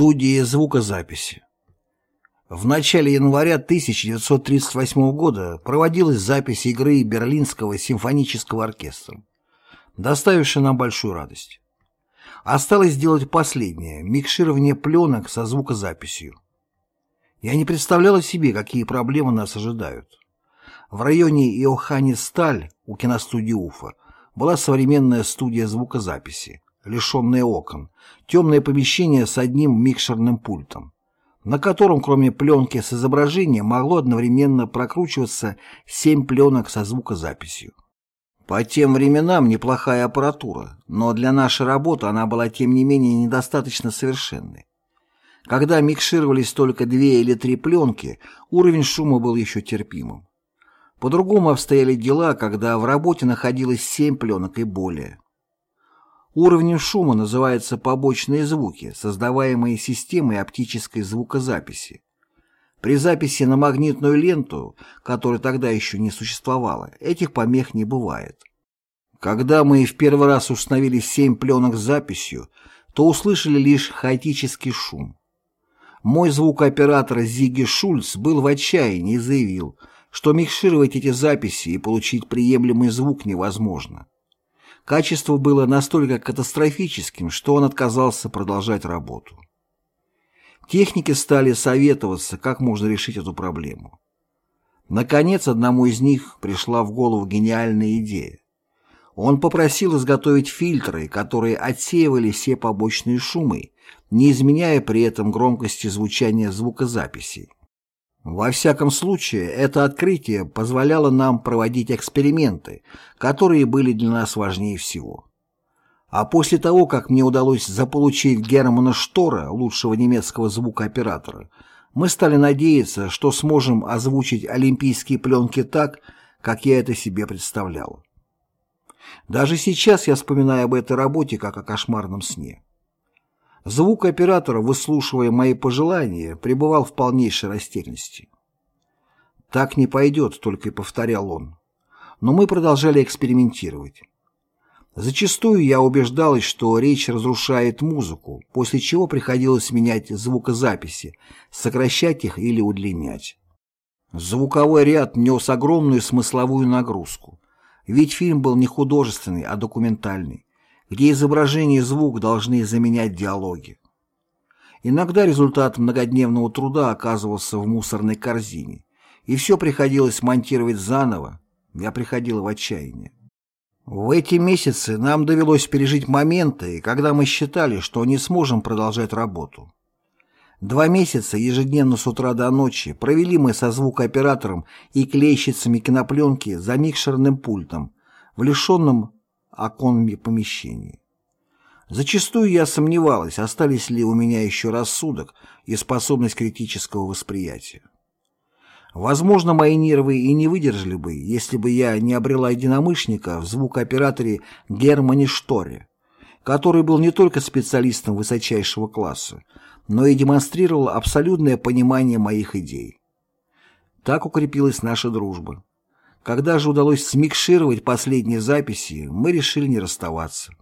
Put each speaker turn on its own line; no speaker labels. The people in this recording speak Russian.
Студии звукозаписи. В начале января 1938 года проводилась запись игры Берлинского симфонического оркестра, доставившая нам большую радость. Осталось сделать последнее – микширование пленок со звукозаписью. Я не представляла себе, какие проблемы нас ожидают. В районе Иоханнес-Сталь у киностудии Уфа была современная студия звукозаписи, лишенная окон, темное помещение с одним микшерным пультом, на котором, кроме пленки с изображением, могло одновременно прокручиваться семь пленок со звукозаписью. По тем временам неплохая аппаратура, но для нашей работы она была тем не менее недостаточно совершенной. Когда микшировались только две или три пленки, уровень шума был еще терпимым. По-другому обстояли дела, когда в работе находилось семь пленок и более. Уровнем шума называются побочные звуки, создаваемые системой оптической звукозаписи. При записи на магнитную ленту, которой тогда еще не существовало, этих помех не бывает. Когда мы в первый раз установили семь пленок с записью, то услышали лишь хаотический шум. Мой звукооператор Зиги Шульц был в отчаянии и заявил, что микшировать эти записи и получить приемлемый звук невозможно. Качество было настолько катастрофическим, что он отказался продолжать работу. Техники стали советоваться, как можно решить эту проблему. Наконец, одному из них пришла в голову гениальная идея. Он попросил изготовить фильтры, которые отсеивали все побочные шумы, не изменяя при этом громкости звучания звукозаписей. Во всяком случае, это открытие позволяло нам проводить эксперименты, которые были для нас важнее всего. А после того, как мне удалось заполучить Германа Штора, лучшего немецкого звукооператора, мы стали надеяться, что сможем озвучить олимпийские пленки так, как я это себе представлял. Даже сейчас я вспоминаю об этой работе как о кошмарном сне. Звукооператор, выслушивая мои пожелания, пребывал в полнейшей растерянности. «Так не пойдет», — только и повторял он. Но мы продолжали экспериментировать. Зачастую я убеждалась, что речь разрушает музыку, после чего приходилось менять звукозаписи, сокращать их или удлинять. Звуковой ряд нес огромную смысловую нагрузку, ведь фильм был не художественный, а документальный где изображение и звук должны заменять диалоги. Иногда результат многодневного труда оказывался в мусорной корзине, и все приходилось монтировать заново, я приходил в отчаяние. В эти месяцы нам довелось пережить моменты, когда мы считали, что не сможем продолжать работу. Два месяца ежедневно с утра до ночи провели мы со звукооператором и клейщицами кинопленки за микшерным пультом, в лишенном оконном помещении. Зачастую я сомневалась, остались ли у меня еще рассудок и способность критического восприятия. Возможно, мои нервы и не выдержали бы, если бы я не обрела единомышленника в звукооператоре Германе Шторе, который был не только специалистом высочайшего класса, но и демонстрировал абсолютное понимание моих идей. Так укрепилась наша дружба. Когда же удалось смикшировать последние записи, мы решили не расставаться.